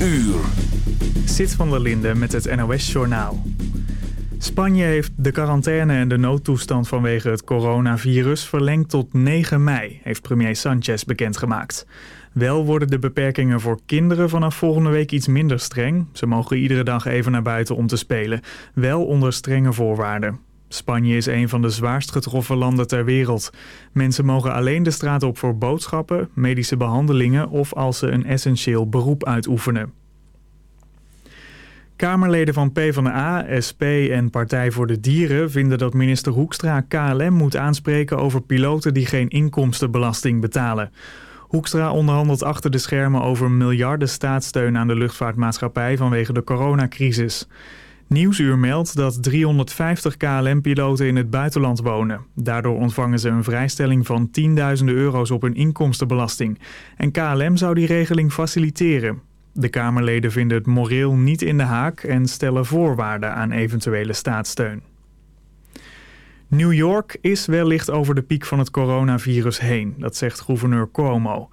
uur. Zit van der Linde met het NOS-journaal. Spanje heeft de quarantaine en de noodtoestand vanwege het coronavirus verlengd tot 9 mei, heeft premier Sanchez bekendgemaakt. Wel worden de beperkingen voor kinderen vanaf volgende week iets minder streng. Ze mogen iedere dag even naar buiten om te spelen, wel onder strenge voorwaarden. Spanje is een van de zwaarst getroffen landen ter wereld. Mensen mogen alleen de straat op voor boodschappen, medische behandelingen of als ze een essentieel beroep uitoefenen. Kamerleden van PvdA, SP en Partij voor de Dieren vinden dat minister Hoekstra KLM moet aanspreken over piloten die geen inkomstenbelasting betalen. Hoekstra onderhandelt achter de schermen over miljarden staatssteun aan de luchtvaartmaatschappij vanwege de coronacrisis. Nieuwsuur meldt dat 350 KLM-piloten in het buitenland wonen. Daardoor ontvangen ze een vrijstelling van tienduizenden euro's op hun inkomstenbelasting. En KLM zou die regeling faciliteren. De Kamerleden vinden het moreel niet in de haak en stellen voorwaarden aan eventuele staatssteun. New York is wellicht over de piek van het coronavirus heen, dat zegt gouverneur Cuomo.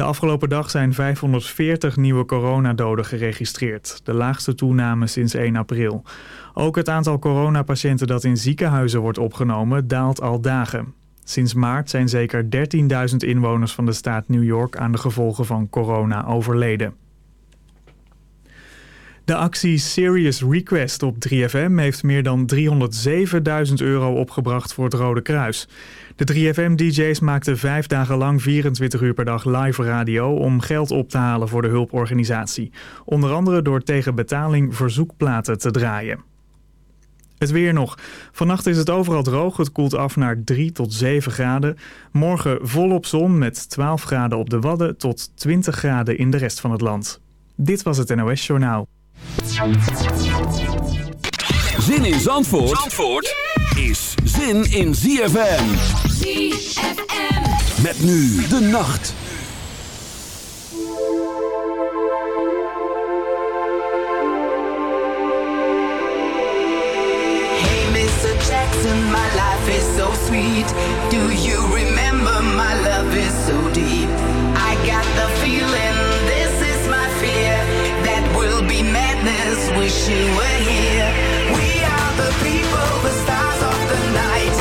De afgelopen dag zijn 540 nieuwe coronadoden geregistreerd, de laagste toename sinds 1 april. Ook het aantal coronapatiënten dat in ziekenhuizen wordt opgenomen daalt al dagen. Sinds maart zijn zeker 13.000 inwoners van de staat New York aan de gevolgen van corona overleden. De actie Serious Request op 3FM heeft meer dan 307.000 euro opgebracht voor het Rode Kruis. De 3FM-dj's maakten vijf dagen lang 24 uur per dag live radio om geld op te halen voor de hulporganisatie. Onder andere door tegen betaling verzoekplaten te draaien. Het weer nog. Vannacht is het overal droog. Het koelt af naar 3 tot 7 graden. Morgen volop zon met 12 graden op de Wadden tot 20 graden in de rest van het land. Dit was het NOS Journaal. Zin in Zandvoort, Zandvoort is zin in ZFM. ZFM. Met nu de nacht. Hey, Mr. Jackson, my life is so sweet. Do you remember my love is so deep? I got the feeling madness. Wish you were here. We are the people, the stars of the night.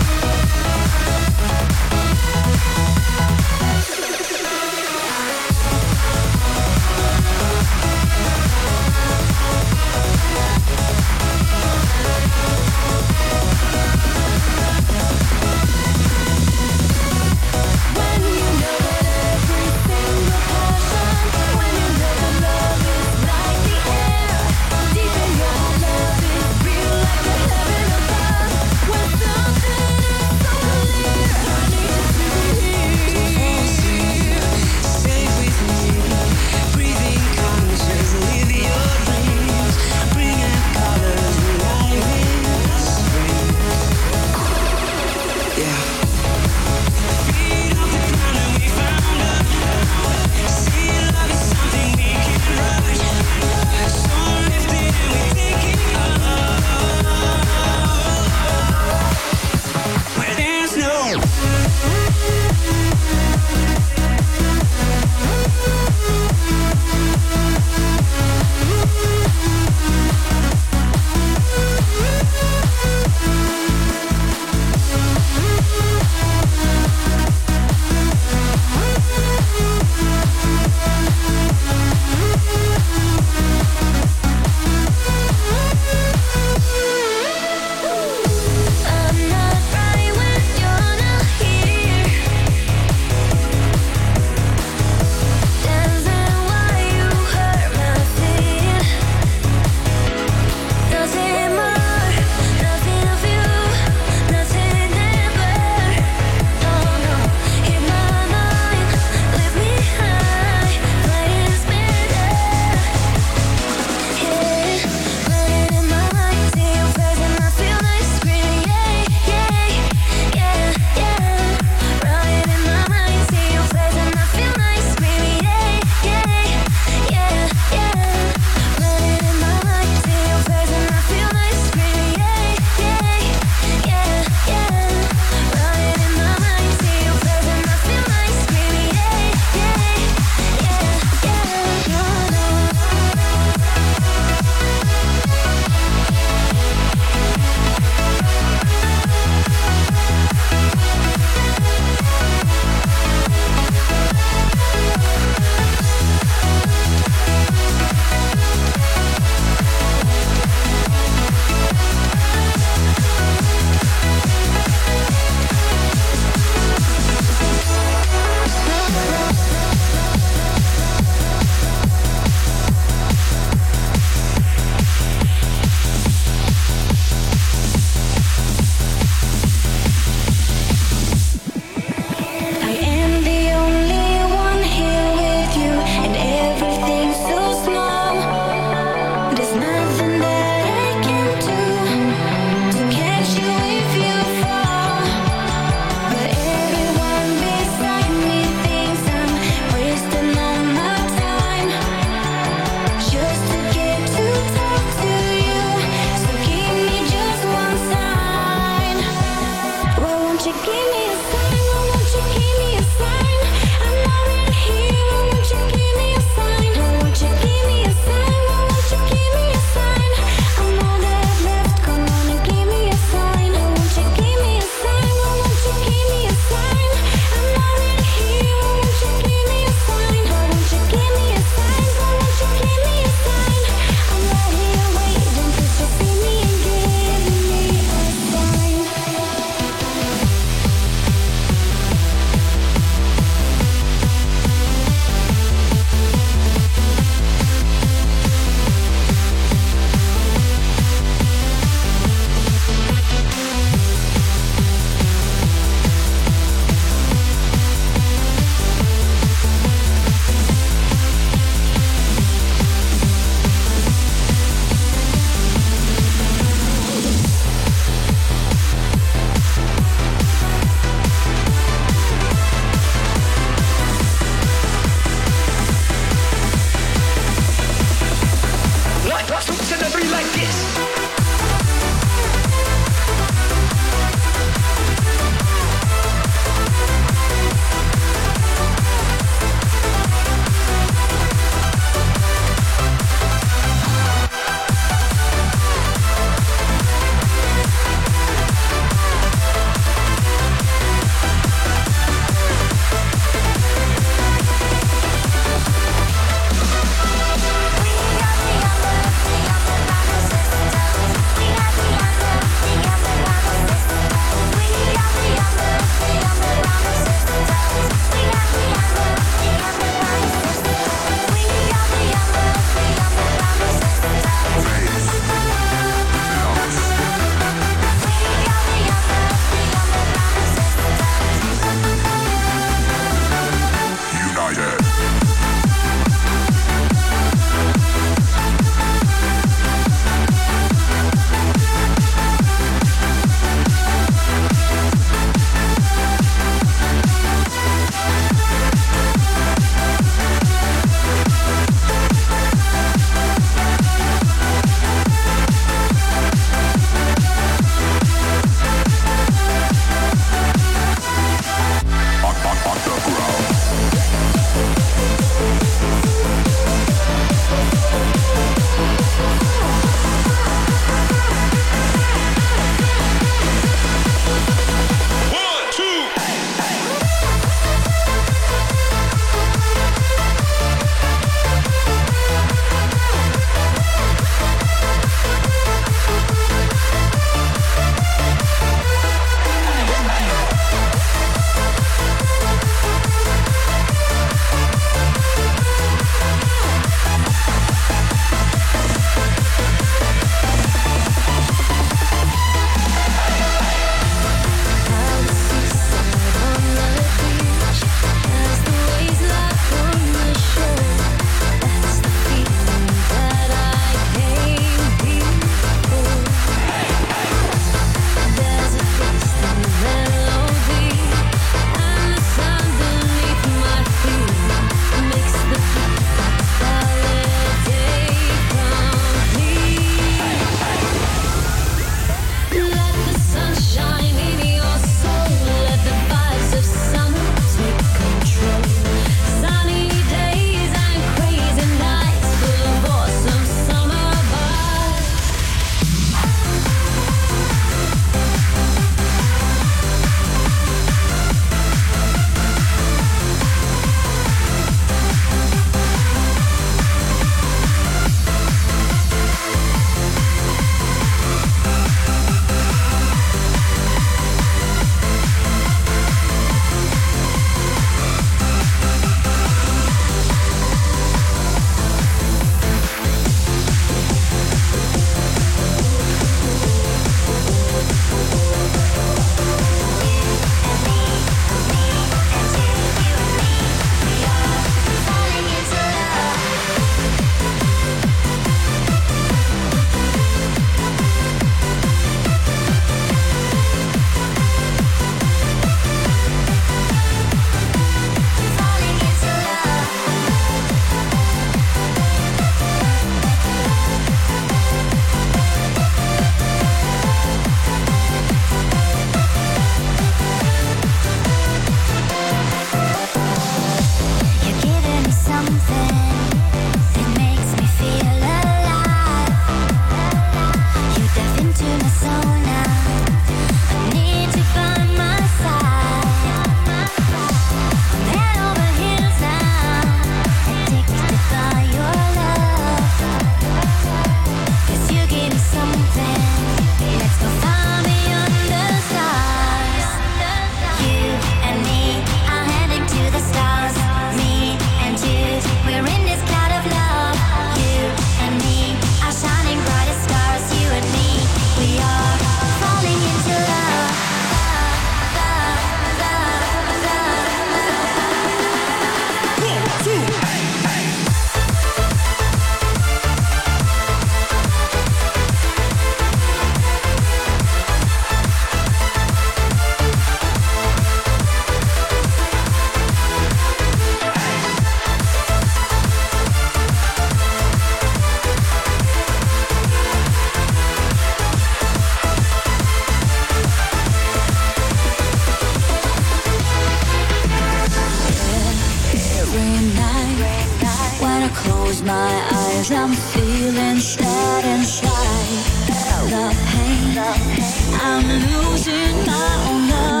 I'm losing my own love.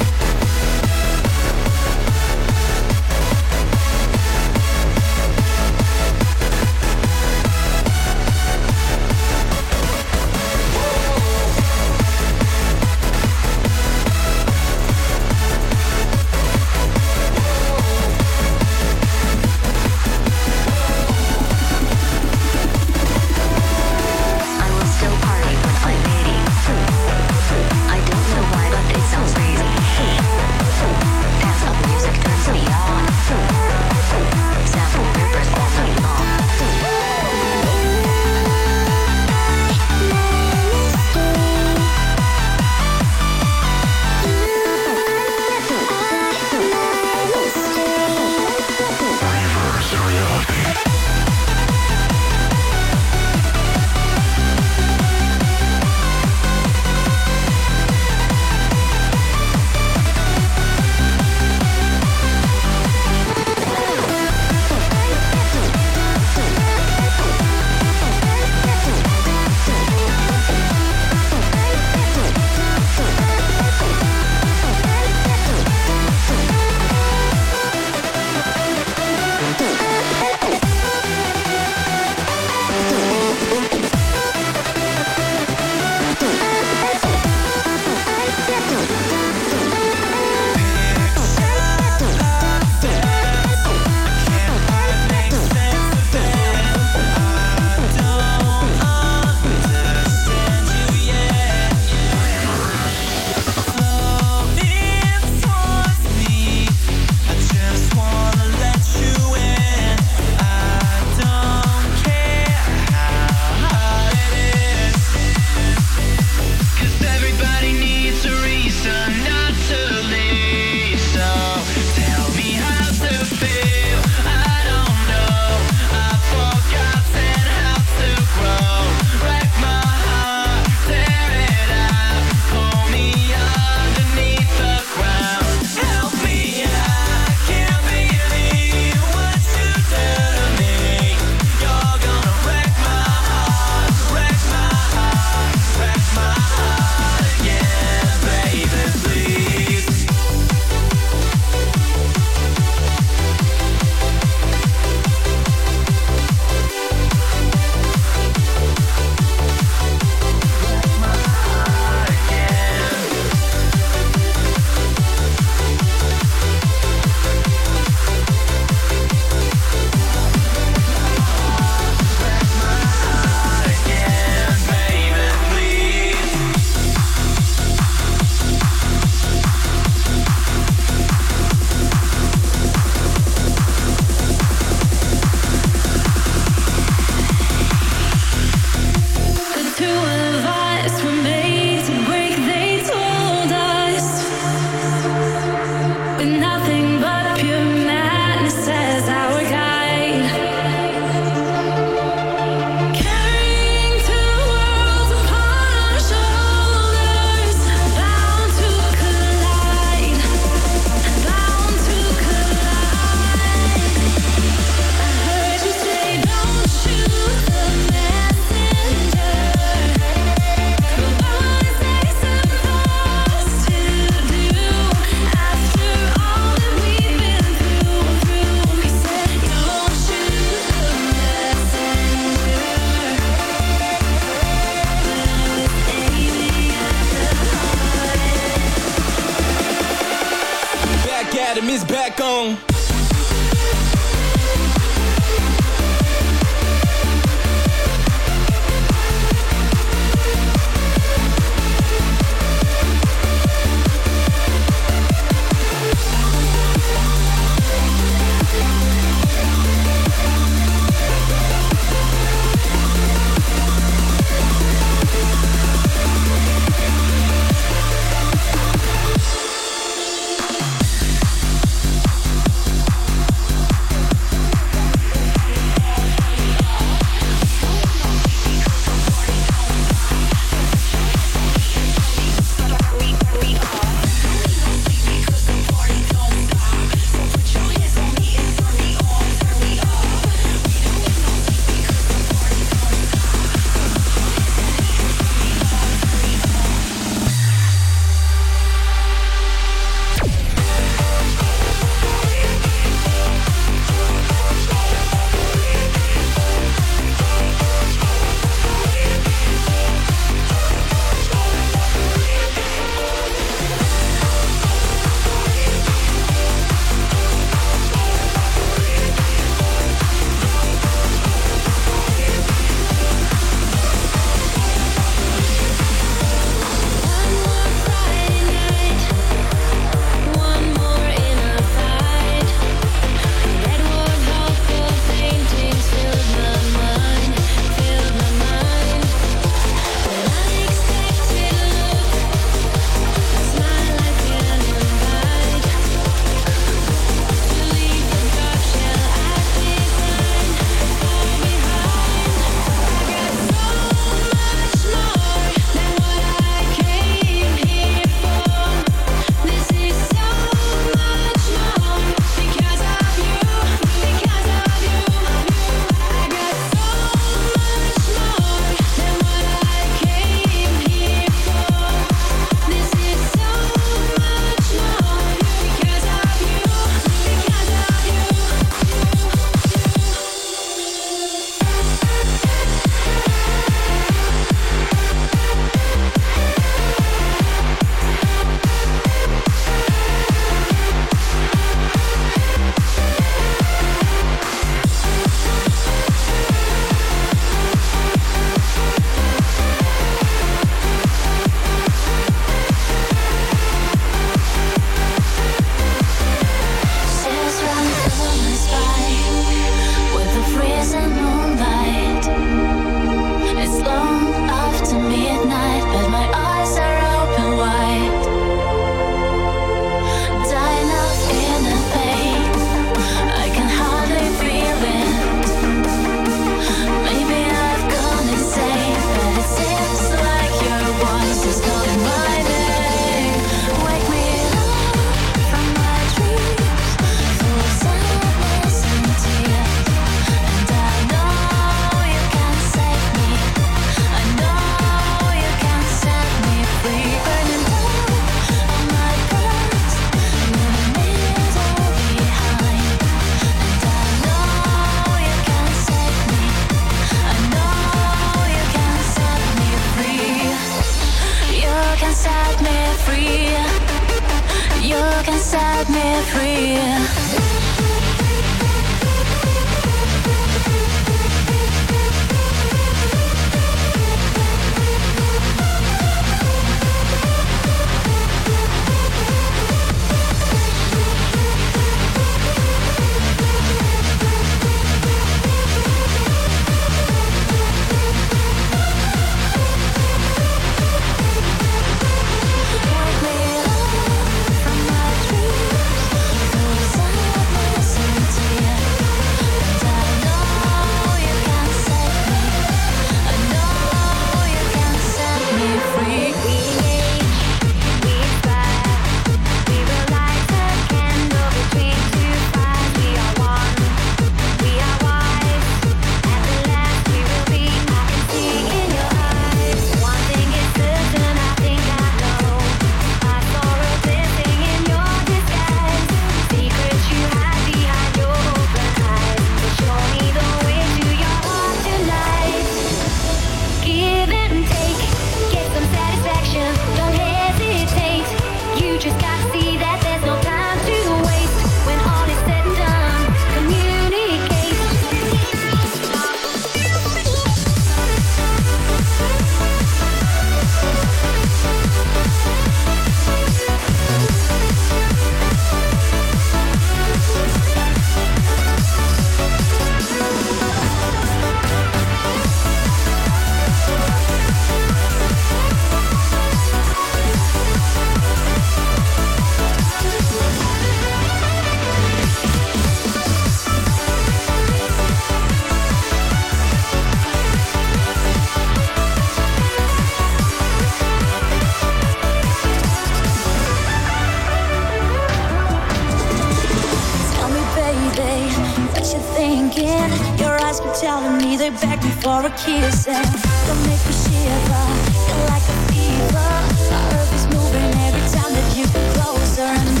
skin. Your eyes keep telling me they're begging for a kiss. And don't make me shiver. You're like a fever. My earth is moving every time that you get closer.